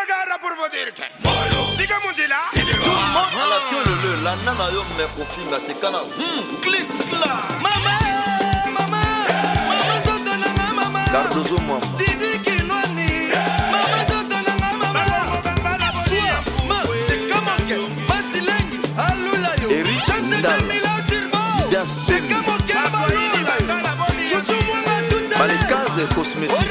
regarda pour vous dire que ndika mundila tumala tyololo landa na yo me kofinga tekana glikla mama mama mama nzoto nanga mama gardozo mama didikinwani mama nzoto nanga mama sia masekamoke basilengi alula yo erichamilatirbo sekamoke abalo cucumwana tuta balekaze cosmétique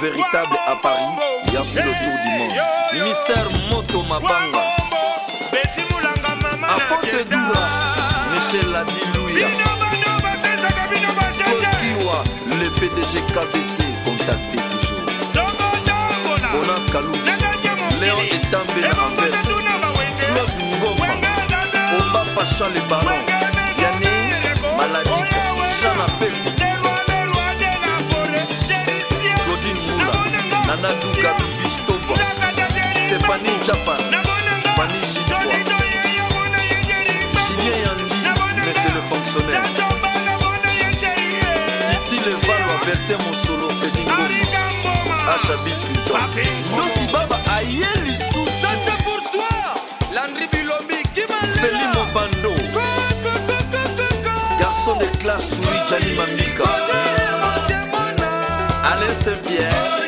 véritable à Paris, il y a plus le tour du monde. Mister Moto Mabanga. de Doura, Michel Adilouia. Tokiwa, le PDG KVC, contacté toujours. Bonan Léon Léon et També renverse. Claude Ngoma, Oba Pacha le baron. Yanné, Maladika, Jean Appel. anaduka bibistoba stefani chapa fani jidwa chimie yandi mais c'est le fonctionnaire titi levalo averte mosolo edingoma achabi pluton nosi baba aye lisusu feli mobando garçon de classe oui jani mamika alain saint-pierre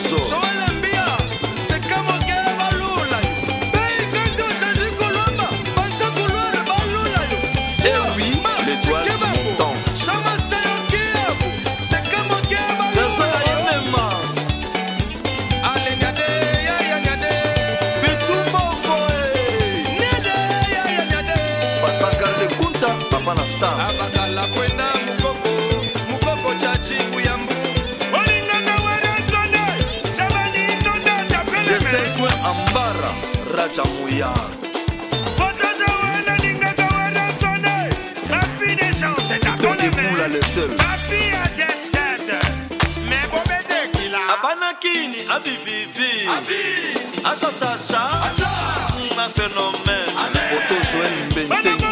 So. cha muya todibula le seul abanakini avivivi asasasa ma phénomène otojoel mbenteni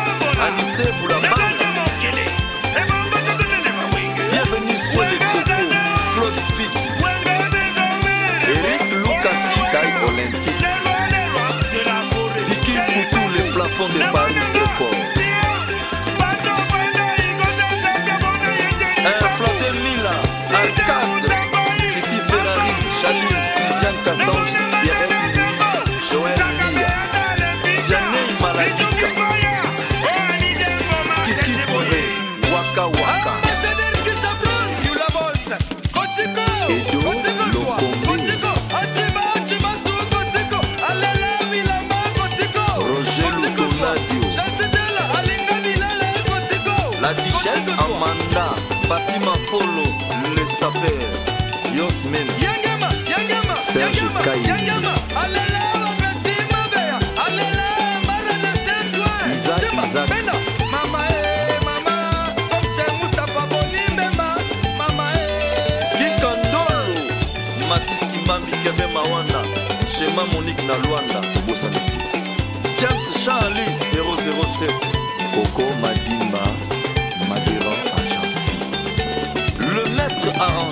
Anissé Boulabal. Bienvenue sur les troupes. la duchesse amanda fatima folo le saper yosmen serge kai isaac isaac e, e, mawanda shema monike na lwanda obosani ti james charli 007 oko on. Oh.